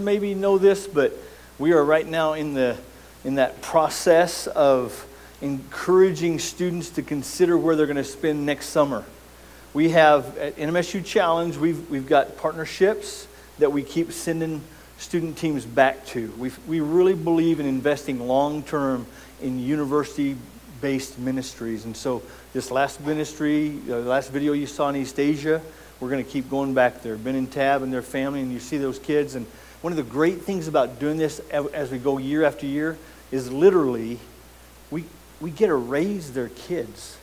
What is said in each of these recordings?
maybe know this, but we are right now in, the, in that process of encouraging students to consider where they're going to spend next summer. We have at NMSU Challenge, we've, we've got partnerships that we keep sending student teams back to. we we really believe in investing long term in university based ministries. And so, this last ministry, uh, the last video you saw in East Asia, we're going to keep going back there. Ben and Tab and their family, and you see those kids. And one of the great things about doing this as we go year after year is literally we, we get to raise their kids.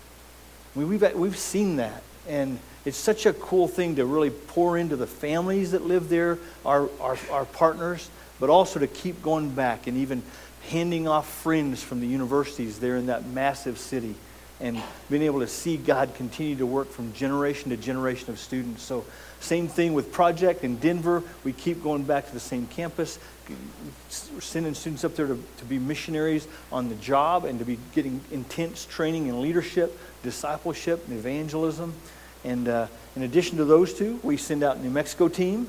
Mean, we've, we've seen that. And it's such a cool thing to really pour into the families that live there, our, our, our partners, but also to keep going back and even handing off friends from the universities there in that massive city and being able to see God continue to work from generation to generation of students. So, same thing with Project in Denver. We keep going back to the same campus, sending students up there to, to be missionaries on the job and to be getting intense training in leadership, discipleship, and evangelism. And uh, in addition to those two, we send out New Mexico team.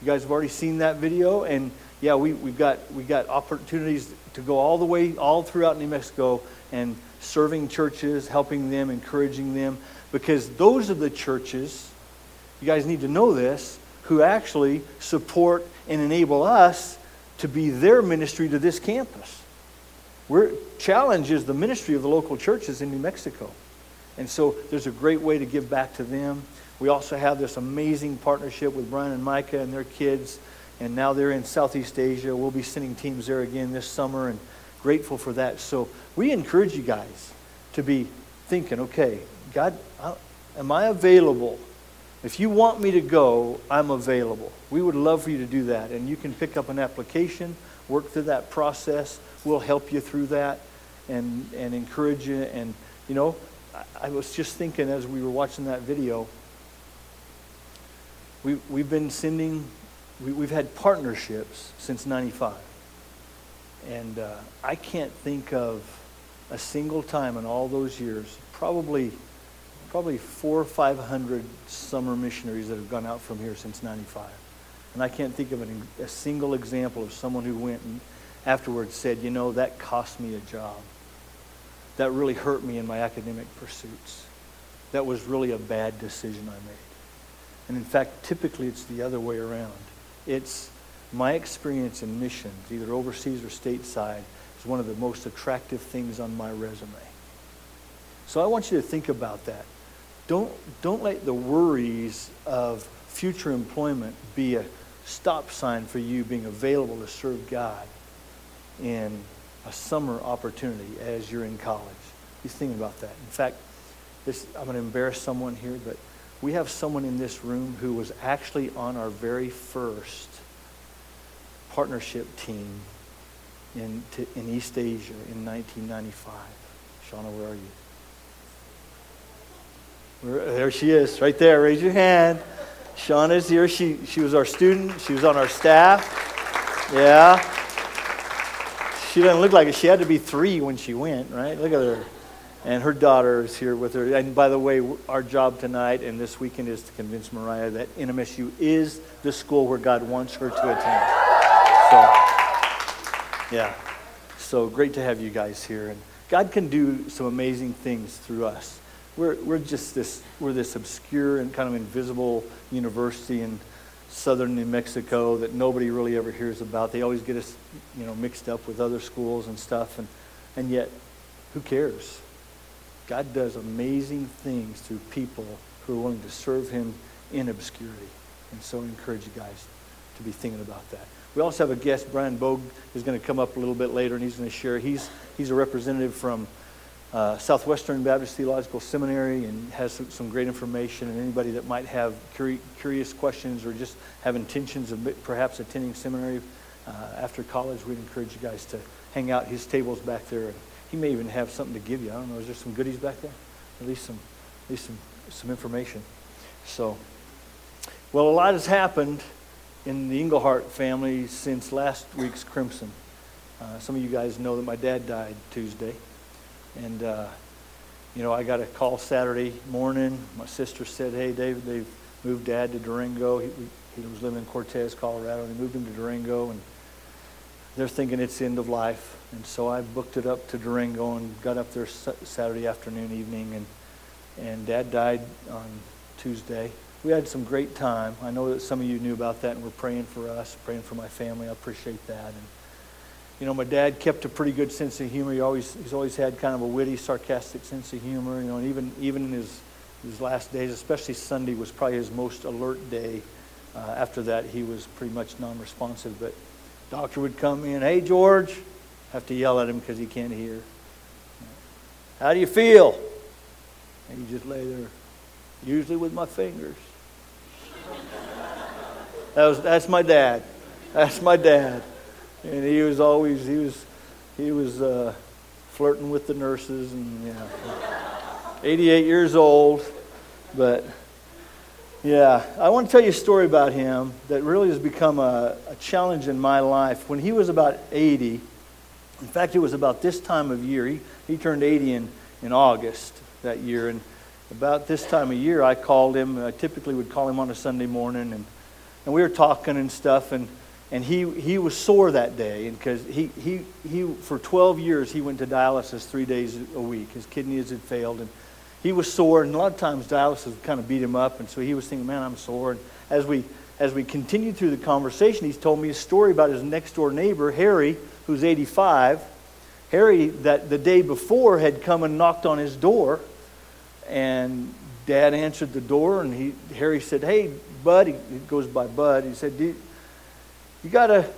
You guys have already seen that video. And yeah, we, we've got, we've got opportunities to go all the way, all throughout New Mexico and serving churches, helping them, encouraging them. Because those are the churches, you guys need to know this, who actually support and enable us to be their ministry to this campus. We're, challenge is the ministry of the local churches in New Mexico. And so there's a great way to give back to them. We also have this amazing partnership with Brian and Micah and their kids. And now they're in Southeast Asia. We'll be sending teams there again this summer and grateful for that. So we encourage you guys to be thinking, okay, God, am I available? If you want me to go, I'm available. We would love for you to do that. And you can pick up an application, work through that process. We'll help you through that and, and encourage you. And, you know, I was just thinking as we were watching that video, we, we've been sending, we, we've had partnerships since 95. And uh, I can't think of a single time in all those years, probably, probably four or 500 summer missionaries that have gone out from here since 95. And I can't think of an, a single example of someone who went and afterwards said, you know, that cost me a job that really hurt me in my academic pursuits. That was really a bad decision I made. And in fact, typically it's the other way around. It's my experience in missions, either overseas or stateside, is one of the most attractive things on my resume. So I want you to think about that. Don't, don't let the worries of future employment be a stop sign for you being available to serve God in a summer opportunity as you're in college. He's thinking about that. In fact, this, I'm going to embarrass someone here, but we have someone in this room who was actually on our very first partnership team in, to, in East Asia in 1995. Shauna, where are you? There she is, right there. Raise your hand. Shauna's here. She, she was our student. She was on our staff. Yeah. She doesn't look like it. She had to be three when she went, right? Look at her. And her daughter is here with her. And by the way, our job tonight and this weekend is to convince Mariah that NMSU is the school where God wants her to attend. So, yeah. So great to have you guys here. And God can do some amazing things through us. We're, we're just this, we're this obscure and kind of invisible university, in southern New Mexico that nobody really ever hears about. They always get us, you know, mixed up with other schools and stuff, and, and yet, who cares? God does amazing things through people who are willing to serve Him in obscurity. And so I encourage you guys to be thinking about that. We also have a guest, Brian Bogue, is going to come up a little bit later, and he's going to share. He's, he's a representative from uh, Southwestern Baptist Theological Seminary and has some, some, great information. And anybody that might have curi- curious questions or just have intentions of perhaps attending seminary uh, after college, we'd encourage you guys to hang out. His table's back there, and he may even have something to give you. I don't know. Is there some goodies back there? At least some, at least some, some information. So, well, a lot has happened in the Englehart family since last week's Crimson. Uh, some of you guys know that my dad died Tuesday. And, uh, you know, I got a call Saturday morning. My sister said, hey, David, they've moved dad to Durango. He, He was living in Cortez, Colorado, they moved him to Durango, and they're thinking it's the end of life. And so I booked it up to Durango and got up there Saturday afternoon, evening, and, and Dad died on Tuesday. We had some great time. I know that some of you knew about that and were praying for us, praying for my family. I appreciate that. And, you know, my dad kept a pretty good sense of humor. He always, he's always had kind of a witty, sarcastic sense of humor. You know, and even, even in his, his last days, especially Sunday was probably his most alert day. Uh, after that, he was pretty much non-responsive. But doctor would come in, hey, George, have to yell at him because he can't hear. How do you feel? And you just lay there, usually with my fingers. That was, that's my dad. That's my dad. And he was always he was he was uh, flirting with the nurses and yeah. 88 years old but yeah. I want to tell you a story about him that really has become a, a challenge in my life. When he was about 80 in fact it was about this time of year he, he turned 80 in, in august that year. And about this time of year i called him i typically would call him on a sunday morning and, and we were talking and stuff and and he, he was sore that day because he, he, he for 12 years he went to dialysis three days a week. His kidneys had failed and he was sore and a lot of times dialysis kind of beat him up and so he was thinking man i'm sore. And as we as we continued through the conversation he's told me a story about his next door neighbor harry who's 85 harry that the day before had come and knocked on his door and dad answered the door and he harry said hey bud he, goes by bud he said you got a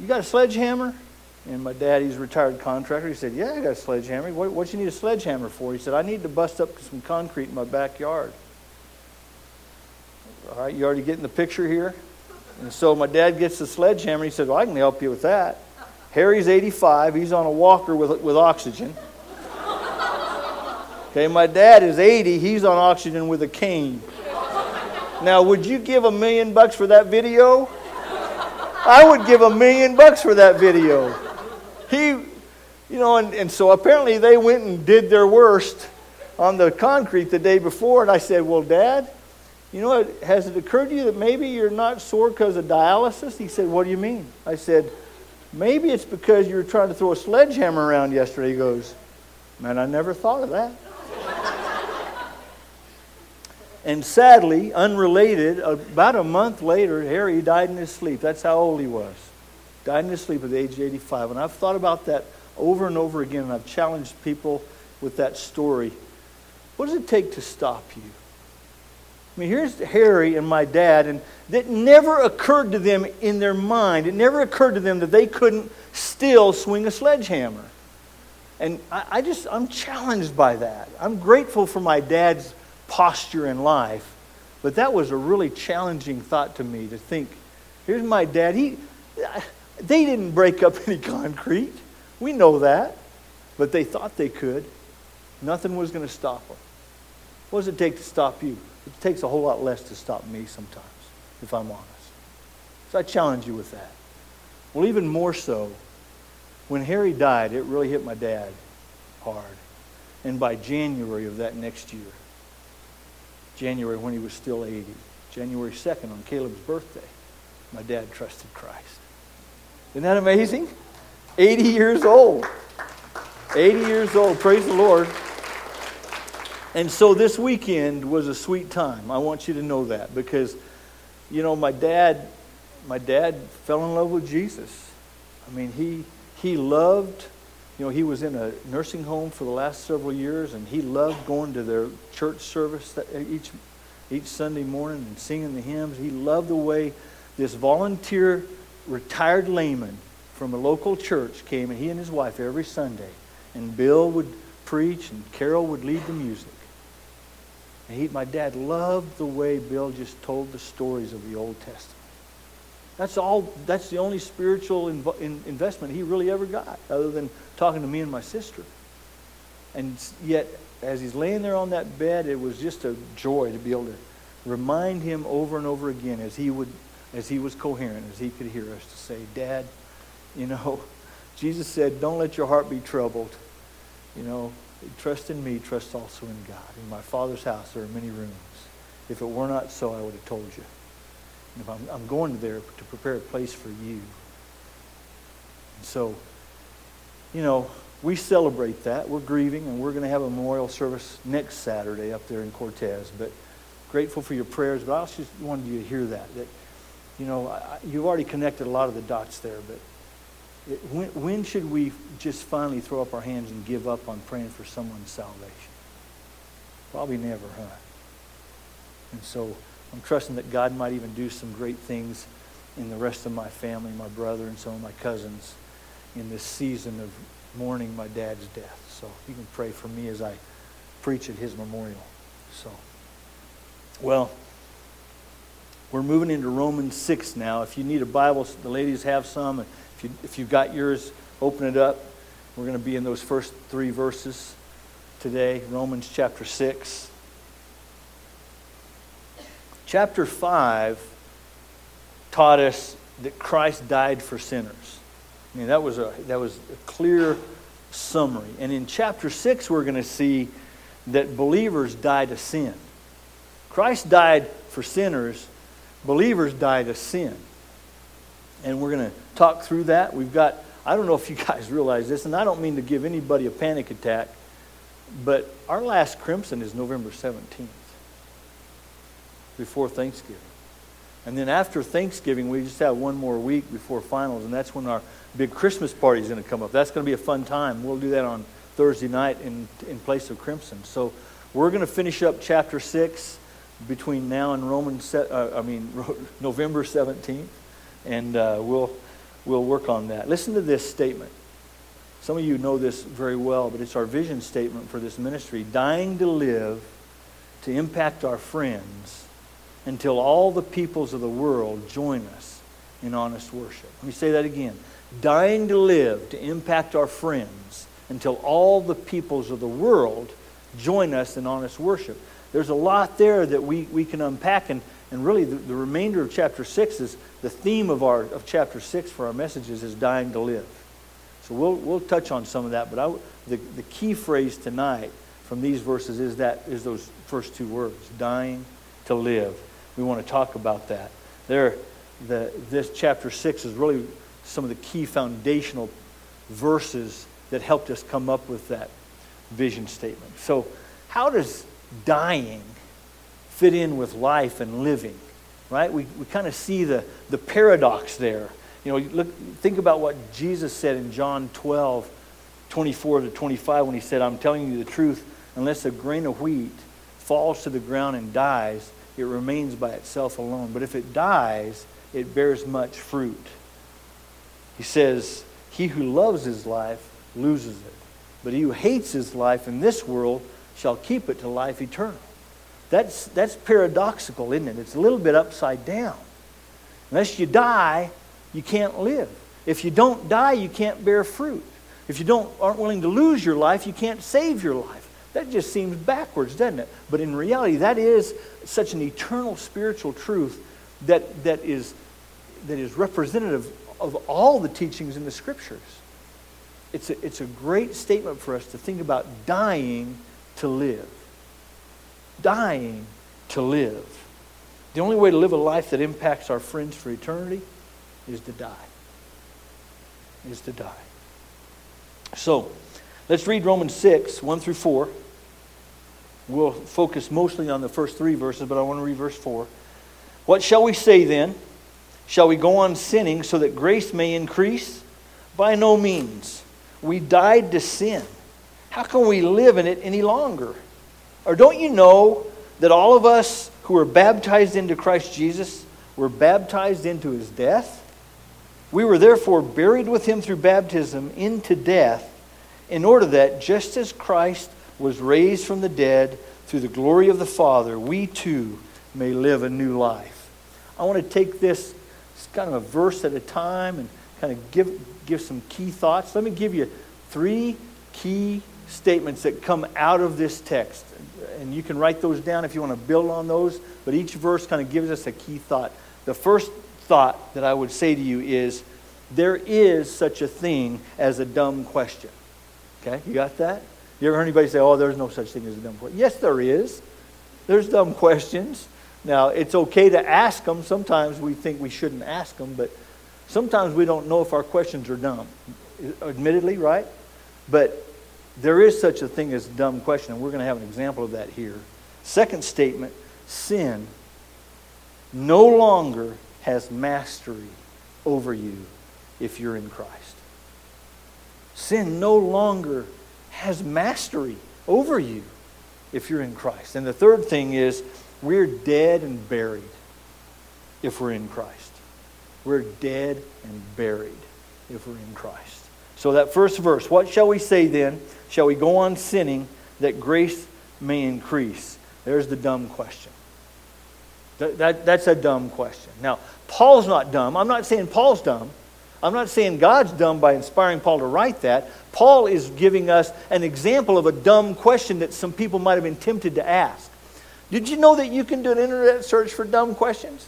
you got a sledgehammer? And my dad, he's a retired contractor. He said, Yeah, I got a sledgehammer. What, what you need a sledgehammer for? He said, I need to bust up some concrete in my backyard. All right, you already getting the picture here? And so my dad gets the sledgehammer. He said, Well, I can help you with that. Harry's 85. He's on a walker with, with oxygen. Okay, my dad is 80. He's on oxygen with a cane. Now, would you give a million bucks for that video? I would give a million bucks for that video. He, you know, and, and so apparently they went and did their worst on the concrete the day before. And I said, Well, Dad, you know, has it occurred to you that maybe you're not sore because of dialysis? He said, What do you mean? I said, Maybe it's because you were trying to throw a sledgehammer around yesterday. He goes, Man, I never thought of that. And sadly, unrelated, about a month later, Harry died in his sleep. That's how old he was. Died in his sleep at the age of 85. And I've thought about that over and over again, and I've challenged people with that story. What does it take to stop you? I mean, here's Harry and my dad, and it never occurred to them in their mind, it never occurred to them that they couldn't still swing a sledgehammer. And I, I just, I'm challenged by that. I'm grateful for my dad's posture in life. But that was a really challenging thought to me to think, here's my dad. He, they didn't break up any concrete. We know that. But they thought they could. Nothing was going to stop them. What does it take to stop you? It takes a whole lot less to stop me sometimes, if I'm honest. So I challenge you with that. Well, even more so, when Harry died, it really hit my dad hard. And by January of that next year, January when he was still 80. January 2nd, on Caleb's birthday, my dad trusted Christ. Isn't that amazing? 80 years old. 80 years old. Praise the Lord. And so this weekend was a sweet time. I want you to know that because, you know, my dad, my dad fell in love with Jesus. I mean, he he loved you know, he was in a nursing home for the last several years, and he loved going to their church service uh, each, each Sunday morning and singing the hymns. He loved the way this volunteer retired layman from a local church came, and he and his wife every Sunday. And Bill would preach, and Carol would lead the music. And he, my dad loved the way Bill just told the stories of the Old Testament. That's all. That's the only spiritual inv- in investment he really ever got, other than talking to me and my sister. And yet, as he's laying there on that bed, it was just a joy to be able to remind him over and over again, as he would, as he was coherent, as he could hear us, to say, "Dad, you know, Jesus said, don't let your heart be troubled. You know, trust in me, trust also in God. In my Father's house there are many rooms. If it were not so, I would have told you." If I'm, I'm going there to prepare a place for you. And so, you know, we celebrate that. We're grieving, and we're going to have a memorial service next Saturday up there in Cortez. But grateful for your prayers. But I also just wanted you to hear that. That, you know, I, you've already connected a lot of the dots there. But it, when, when should we just finally throw up our hands and give up on praying for someone's salvation? Probably never, huh? And so I'm trusting that God might even do some great things in the rest of my family, my brother, and some of my cousins in this season of mourning my dad's death. So you can pray for me as I preach at his memorial. So, well, we're moving into Romans 6 now. If you need a Bible, the ladies have some. If, you, if you've got yours, open it up. We're going to be in those first three verses today Romans chapter 6. Chapter 5 taught us that Christ died for sinners. I mean, that was a, that was a clear summary. And in chapter 6, we're going to see that believers die to sin. Christ died for sinners, believers die to sin. And we're going to talk through that. We've got, I don't know if you guys realize this, and I don't mean to give anybody a panic attack, but our last crimson is November 17th, before Thanksgiving. And then after Thanksgiving, we just have one more week before finals, and that's when our big Christmas party is going to come up. That's going to be a fun time. We'll do that on Thursday night in, in place of Crimson. So we're going to finish up chapter 6 between now and Roman, uh, I mean, November 17th, and uh, we'll, we'll work on that. Listen to this statement. Some of you know this very well, but it's our vision statement for this ministry dying to live to impact our friends until all the peoples of the world join us in honest worship. Let me say that again dying to live to impact our friends until all the peoples of the world join us in honest worship. There's a lot there that we, we can unpack, and, and really the, the remainder of chapter 6 is the theme of, our, of chapter 6 for our messages is dying to live. So we'll, we'll touch on some of that, but I, the, the key phrase tonight from these verses is, that, is those first two words dying to live. We want to talk about that. There, the, this chapter 6 is really some of the key foundational verses that helped us come up with that vision statement. So, how does dying fit in with life and living? Right? We, we kind of see the, the paradox there. You know, look, think about what Jesus said in John 12, 24 to 25, when he said, I'm telling you the truth, unless a grain of wheat falls to the ground and dies, it remains by itself alone. But if it dies, it bears much fruit. He says, He who loves his life loses it, but he who hates his life in this world shall keep it to life eternal. That's, that's paradoxical, isn't it? It's a little bit upside down. Unless you die, you can't live. If you don't die, you can't bear fruit. If you don't, aren't willing to lose your life, you can't save your life. That just seems backwards, doesn't it? But in reality, that is such an eternal spiritual truth that, that, is, that is representative of all the teachings in the scriptures. It's a, it's a great statement for us to think about dying to live. Dying to live. The only way to live a life that impacts our friends for eternity is to die. Is to die. So, let's read Romans 6, 1 through 4. We'll focus mostly on the first three verses, but I want to read verse 4. What shall we say then? Shall we go on sinning so that grace may increase? By no means. We died to sin. How can we live in it any longer? Or don't you know that all of us who were baptized into Christ Jesus were baptized into his death? We were therefore buried with him through baptism into death, in order that just as Christ was raised from the dead through the glory of the Father, we too may live a new life. I want to take this kind of a verse at a time and kind of give, give some key thoughts. Let me give you three key statements that come out of this text. And you can write those down if you want to build on those, but each verse kind of gives us a key thought. The first thought that I would say to you is there is such a thing as a dumb question. Okay, you got that? You ever heard anybody say, oh, there's no such thing as a dumb question? Yes, there is. There's dumb questions. Now, it's okay to ask them. Sometimes we think we shouldn't ask them, but sometimes we don't know if our questions are dumb. Admittedly, right? But there is such a thing as a dumb question, and we're going to have an example of that here. Second statement sin no longer has mastery over you if you're in Christ. Sin no longer has mastery over you if you're in Christ. And the third thing is we're dead and buried if we're in Christ. We're dead and buried if we're in Christ. So, that first verse, what shall we say then? Shall we go on sinning that grace may increase? There's the dumb question. That, that, that's a dumb question. Now, Paul's not dumb. I'm not saying Paul's dumb. I'm not saying God's dumb by inspiring Paul to write that. Paul is giving us an example of a dumb question that some people might have been tempted to ask. Did you know that you can do an internet search for dumb questions?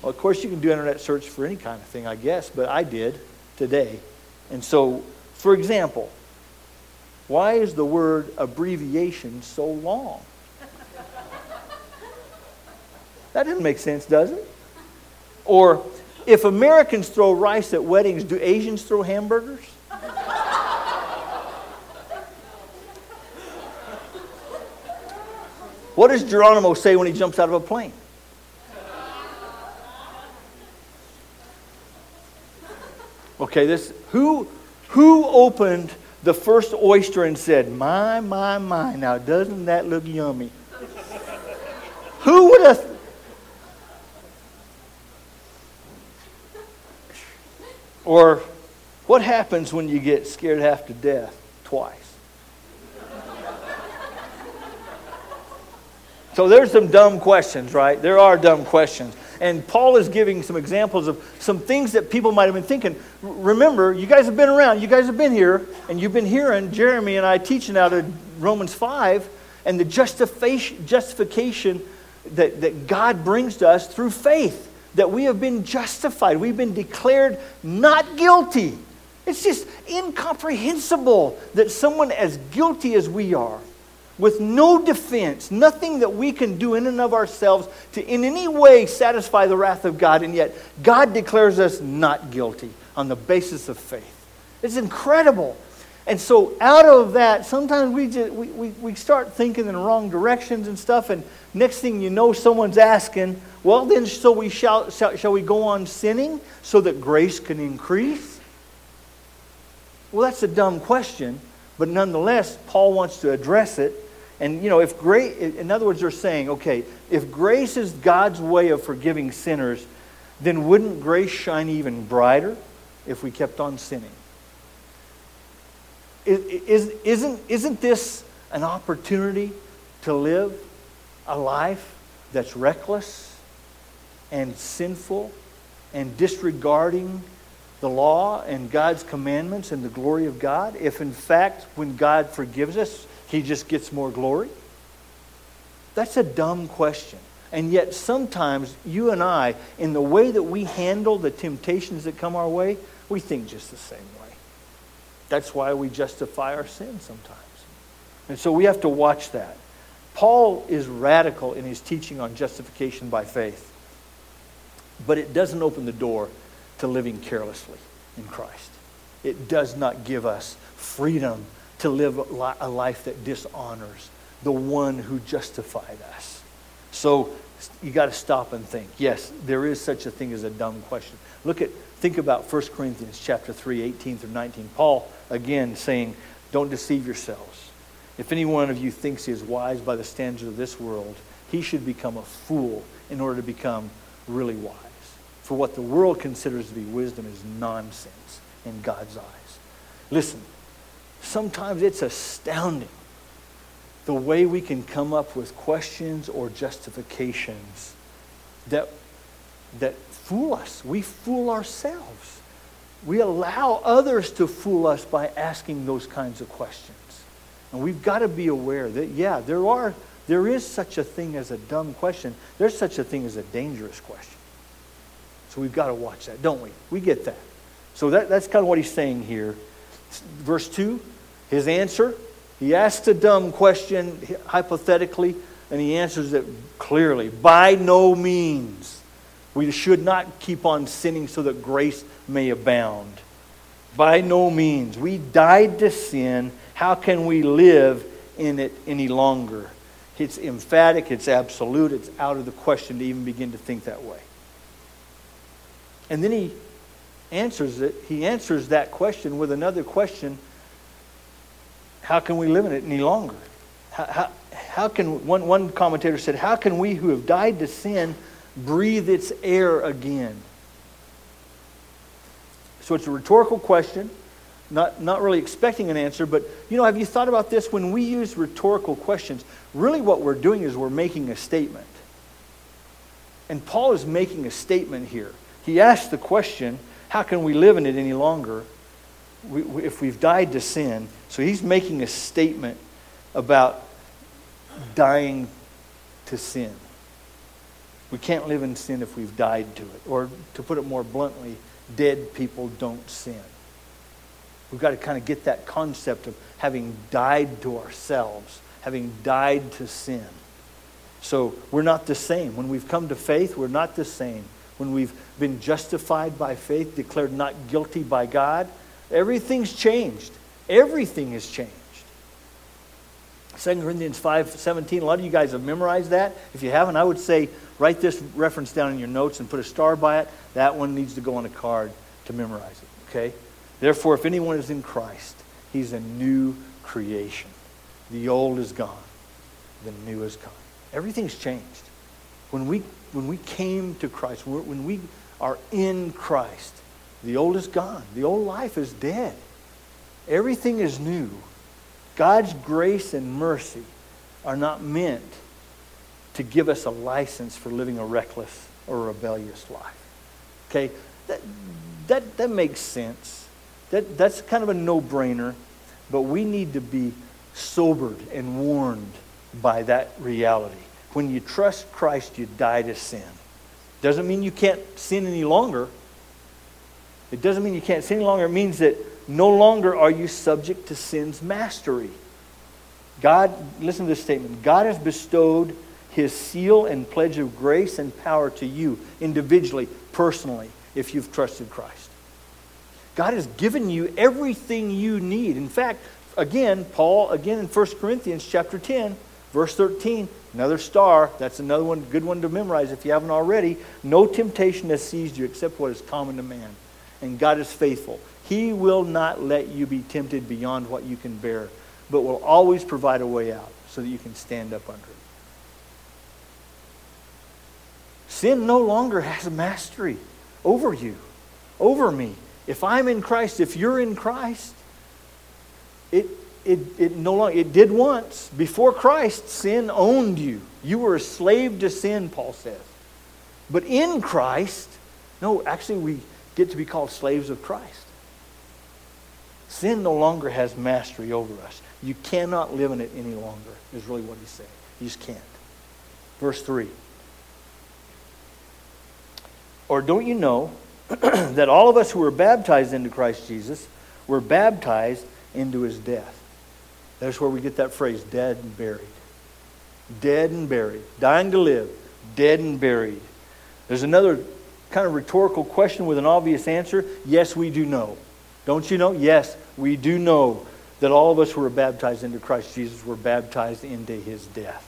Well, of course, you can do internet search for any kind of thing, I guess, but I did today. And so, for example, why is the word abbreviation so long? That doesn't make sense, does it? Or if Americans throw rice at weddings, do Asians throw hamburgers? What does Geronimo say when he jumps out of a plane? Okay, this who who opened the first oyster and said, "My, my, my! Now doesn't that look yummy?" who would have? Or what happens when you get scared half to death twice? So there's some dumb questions, right? There are dumb questions. And Paul is giving some examples of some things that people might have been thinking. Remember, you guys have been around, you guys have been here, and you've been hearing Jeremy and I teaching out of Romans 5 and the justification, justification that, that God brings to us through faith. That we have been justified, we've been declared not guilty. It's just incomprehensible that someone as guilty as we are with no defense, nothing that we can do in and of ourselves to in any way satisfy the wrath of God, and yet God declares us not guilty on the basis of faith. It's incredible. And so, out of that, sometimes we, just, we, we, we start thinking in the wrong directions and stuff, and next thing you know, someone's asking, well, then, so we shall, shall, shall we go on sinning so that grace can increase? Well, that's a dumb question, but nonetheless, Paul wants to address it and, you know, if grace, in other words, they're saying, okay, if grace is God's way of forgiving sinners, then wouldn't grace shine even brighter if we kept on sinning? Is, isn't, isn't this an opportunity to live a life that's reckless and sinful and disregarding the law and God's commandments and the glory of God? If, in fact, when God forgives us, he just gets more glory? That's a dumb question. And yet, sometimes you and I, in the way that we handle the temptations that come our way, we think just the same way. That's why we justify our sin sometimes. And so we have to watch that. Paul is radical in his teaching on justification by faith, but it doesn't open the door to living carelessly in Christ. It does not give us freedom to live a life that dishonors the one who justified us. So you got to stop and think. Yes, there is such a thing as a dumb question. Look at think about 1 Corinthians chapter 3, 18 through 19. Paul again saying, Don't deceive yourselves. If any one of you thinks he is wise by the standards of this world, he should become a fool in order to become really wise. For what the world considers to be wisdom is nonsense in God's eyes. Listen, sometimes it's astounding the way we can come up with questions or justifications that, that fool us. We fool ourselves. We allow others to fool us by asking those kinds of questions. And we've got to be aware that, yeah, there, are, there is such a thing as a dumb question. There's such a thing as a dangerous question. So we've got to watch that, don't we? We get that. So that, that's kind of what he's saying here. Verse 2 his answer, he asks a dumb question, hypothetically, and he answers it clearly. By no means. We should not keep on sinning so that grace may abound. By no means. We died to sin. How can we live in it any longer? It's emphatic, it's absolute, it's out of the question to even begin to think that way. And then he answers it. He answers that question with another question How can we live in it any longer? How, how, how can, one, one commentator said, How can we who have died to sin breathe its air again? So it's a rhetorical question, not, not really expecting an answer, but you know, have you thought about this? When we use rhetorical questions, really what we're doing is we're making a statement. And Paul is making a statement here. He asks the question, how can we live in it any longer if we've died to sin? So he's making a statement about dying to sin. We can't live in sin if we've died to it. Or to put it more bluntly, dead people don't sin. We've got to kind of get that concept of having died to ourselves, having died to sin. So we're not the same. When we've come to faith, we're not the same. When we've been justified by faith, declared not guilty by God, everything's changed. Everything has changed. 2 Corinthians 5 17, a lot of you guys have memorized that. If you haven't, I would say write this reference down in your notes and put a star by it. That one needs to go on a card to memorize it. Okay? Therefore, if anyone is in Christ, he's a new creation. The old is gone, the new is come. Everything's changed. When we, when we came to Christ, when we are in Christ, the old is gone. The old life is dead. Everything is new. God's grace and mercy are not meant to give us a license for living a reckless or rebellious life. Okay? That, that, that makes sense. That, that's kind of a no brainer, but we need to be sobered and warned by that reality. When you trust Christ, you die to sin. Doesn't mean you can't sin any longer. It doesn't mean you can't sin any longer. It means that no longer are you subject to sin's mastery. God, listen to this statement God has bestowed his seal and pledge of grace and power to you individually, personally, if you've trusted Christ. God has given you everything you need. In fact, again, Paul, again in 1 Corinthians chapter 10, verse 13, another star, that's another one, good one to memorize if you haven't already. No temptation has seized you except what is common to man. And God is faithful. He will not let you be tempted beyond what you can bear, but will always provide a way out so that you can stand up under it. Sin no longer has a mastery over you, over me. If I'm in Christ, if you're in Christ, it, it, it no longer, it did once. Before Christ, sin owned you. You were a slave to sin, Paul says. But in Christ, no, actually, we get to be called slaves of Christ. Sin no longer has mastery over us. You cannot live in it any longer, is really what he's saying. You just can't. Verse 3. Or don't you know that all of us who were baptized into Christ Jesus were baptized into his death? That's where we get that phrase, dead and buried. Dead and buried. Dying to live, dead and buried. There's another kind of rhetorical question with an obvious answer. Yes, we do know. Don't you know? Yes, we do know that all of us who were baptized into Christ Jesus were baptized into his death.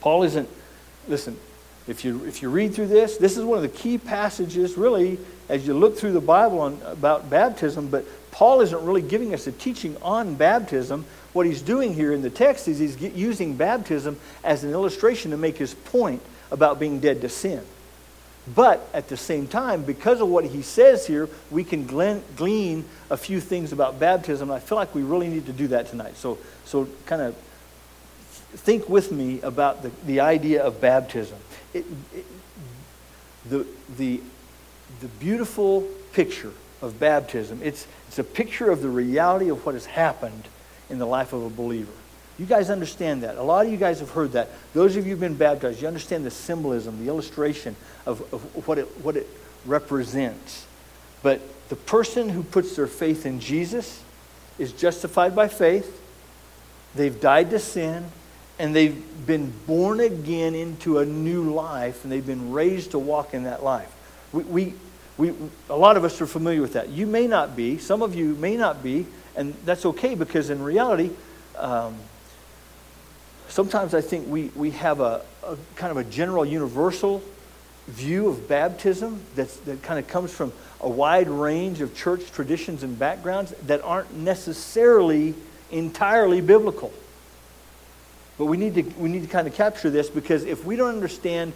Paul isn't, listen, if you, if you read through this, this is one of the key passages, really, as you look through the Bible on, about baptism, but Paul isn't really giving us a teaching on baptism. What he's doing here in the text is he's using baptism as an illustration to make his point about being dead to sin. But at the same time, because of what he says here, we can glean a few things about baptism. I feel like we really need to do that tonight. So, so kind of think with me about the, the idea of baptism. It, it, the, the, the beautiful picture of baptism, it's, it's a picture of the reality of what has happened in the life of a believer. You guys understand that. A lot of you guys have heard that. Those of you who've been baptized, you understand the symbolism, the illustration of, of what, it, what it represents. But the person who puts their faith in Jesus is justified by faith. They've died to sin, and they've been born again into a new life and they've been raised to walk in that life. We, we, we, a lot of us are familiar with that. You may not be, some of you may not be, and that's okay because in reality, um, sometimes I think we, we have a, a, kind of a general universal view of baptism that's, that kind of comes from a wide range of church traditions and backgrounds that aren't necessarily entirely biblical. But we need to, we need to kind of capture this because if we don't understand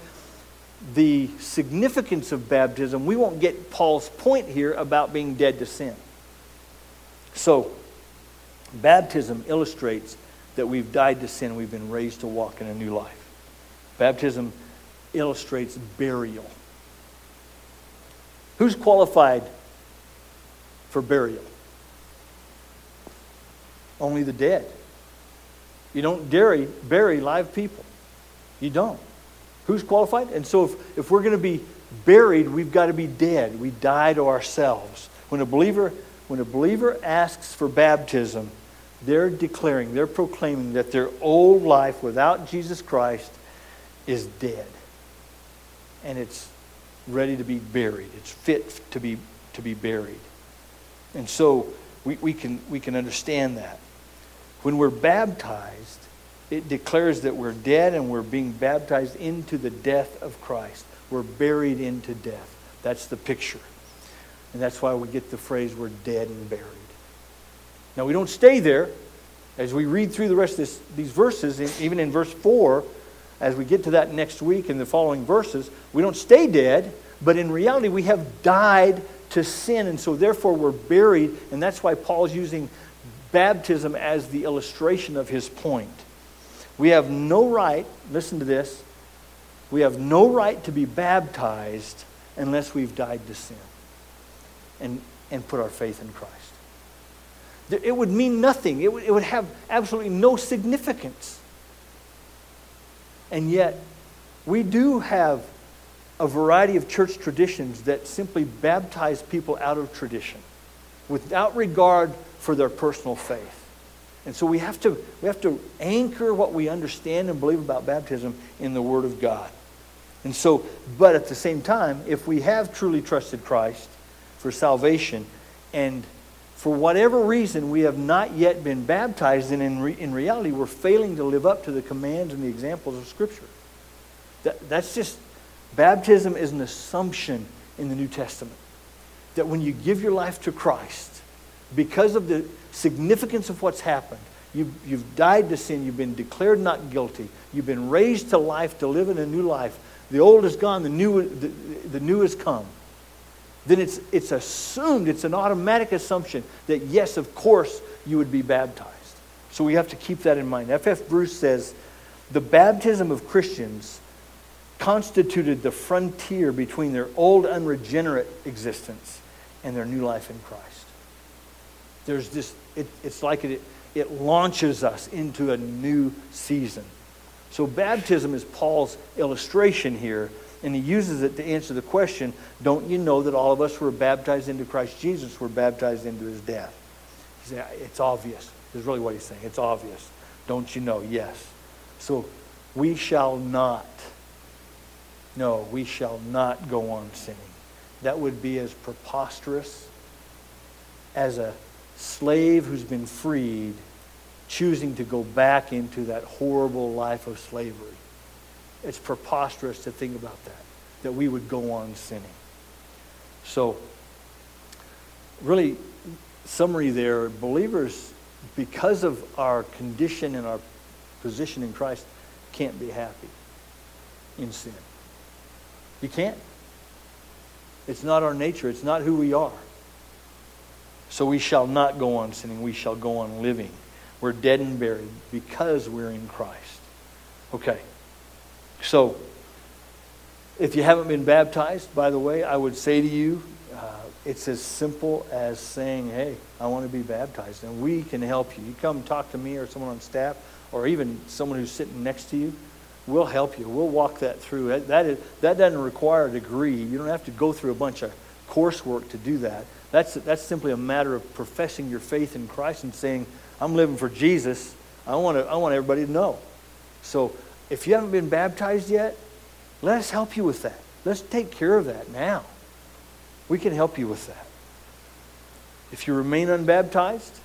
the significance of baptism, we won't get Paul's point here about being dead to sin. So, baptism illustrates that we've died to sin, we've been raised to walk in a new life. Baptism illustrates burial. Who's qualified for burial? Only the dead. You don't bury, bury live people. You don't. Who's qualified? And so if, if we're going to be buried, we've got to be dead. We die to ourselves. When a believer, when a believer asks for baptism, they're declaring, they're proclaiming that their old life without Jesus Christ is dead. And it's ready to be buried. It's fit to be, to be buried. And so we, we, can, we can understand that. When we're baptized, it declares that we're dead and we're being baptized into the death of Christ. We're buried into death. That's the picture. And that's why we get the phrase, we're dead and buried. Now, we don't stay there. As we read through the rest of this, these verses, even in verse 4, as we get to that next week in the following verses, we don't stay dead, but in reality, we have died to sin, and so therefore we're buried, and that's why Paul's using baptism as the illustration of his point. We have no right, listen to this, we have no right to be baptized unless we've died to sin and, and put our faith in Christ. It would mean nothing, it would, it would have absolutely no significance. And yet, we do have a variety of church traditions that simply baptize people out of tradition without regard for their personal faith. And so we have to, we have to anchor what we understand and believe about baptism in the Word of God. And so, but at the same time, if we have truly trusted Christ for salvation and for whatever reason we have not yet been baptized, and in, re, in reality we're failing to live up to the commands and the examples of Scripture. That, that's just, baptism is an assumption in the New Testament. That when you give your life to Christ, because of the significance of what's happened. You've, you've died to sin. You've been declared not guilty. You've been raised to life to live in a new life. The old is gone, the new, the, the new has come. Then it's, it's assumed, it's an automatic assumption that, yes, of course, you would be baptized. So we have to keep that in mind. F.F. F. Bruce says the baptism of Christians constituted the frontier between their old unregenerate existence and their new life in Christ. There's this, it, it's like it, it launches us into a new season. So baptism is Paul's illustration here, and he uses it to answer the question, don't you know that all of us who were baptized into Christ Jesus were baptized into his death? He said, It's obvious. Is really what he's saying. It's obvious. Don't you know? Yes. So we shall not, no, we shall not go on sinning. That would be as preposterous as a slave who's been freed choosing to go back into that horrible life of slavery. It's preposterous to think about that, that we would go on sinning. So, really, summary there believers, because of our condition and our position in Christ, can't be happy in sin. You can't. It's not our nature, it's not who we are. So we shall not go on sinning, we shall go on living. We're dead and buried because we're in Christ. Okay. So, if you haven't been baptized, by the way, I would say to you, uh, it's as simple as saying, hey, I want to be baptized, and we can help you. You come talk to me or someone on staff, or even someone who's sitting next to you. We'll help you. We'll walk that through. That, that, is, that doesn't require a degree. You don't have to go through a bunch of coursework to do that. That's, that's simply a matter of professing your faith in Christ and saying, I'm living for Jesus. I want, to, I want everybody to know. So if you haven't been baptized yet, let us help you with that. Let's take care of that now. We can help you with that. If you remain unbaptized,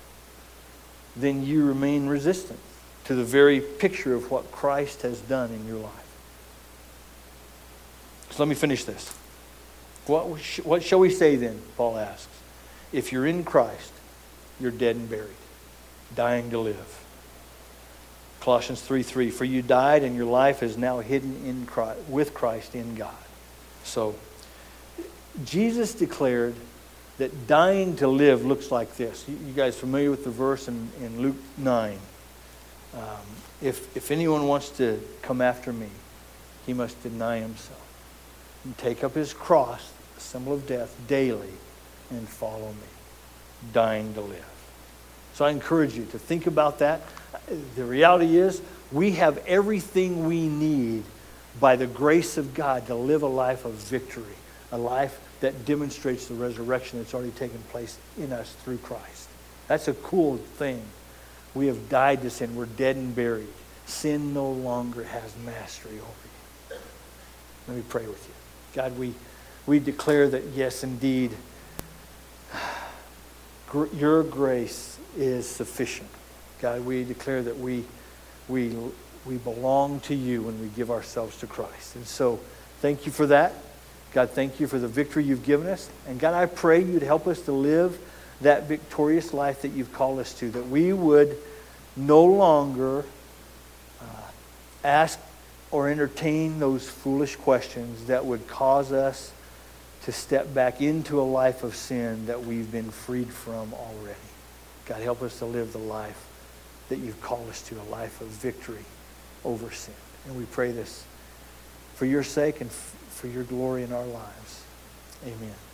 then you remain resistant to the very picture of what Christ has done in your life. So let me finish this. What, what shall we say then? Paul asks. If you're in Christ, you're dead and buried, dying to live. Colossians 3 3. For you died, and your life is now hidden in Christ, with Christ in God. So, Jesus declared that dying to live looks like this. You, you guys familiar with the verse in, in Luke 9? Um, if, if anyone wants to come after me, he must deny himself and take up his cross, the symbol of death, daily and follow me, dying to live. So I encourage you to think about that. The reality is, we have everything we need by the grace of God to live a life of victory, a life that demonstrates the resurrection that's already taken place in us through Christ. That's a cool thing. We have died to sin. We're dead and buried. Sin no longer has mastery over you. Let me pray with you. God, we, we declare that, yes, indeed, your grace is sufficient. God, we declare that we, we, we belong to you when we give ourselves to Christ. And so, thank you for that. God, thank you for the victory you've given us. And God, I pray you'd help us to live that victorious life that you've called us to, that we would no longer uh, ask or entertain those foolish questions that would cause us to step back into a life of sin that we've been freed from already. God, help us to live the life that you've called us to, a life of victory over sin. And we pray this for your sake and for your glory in our lives. Amen.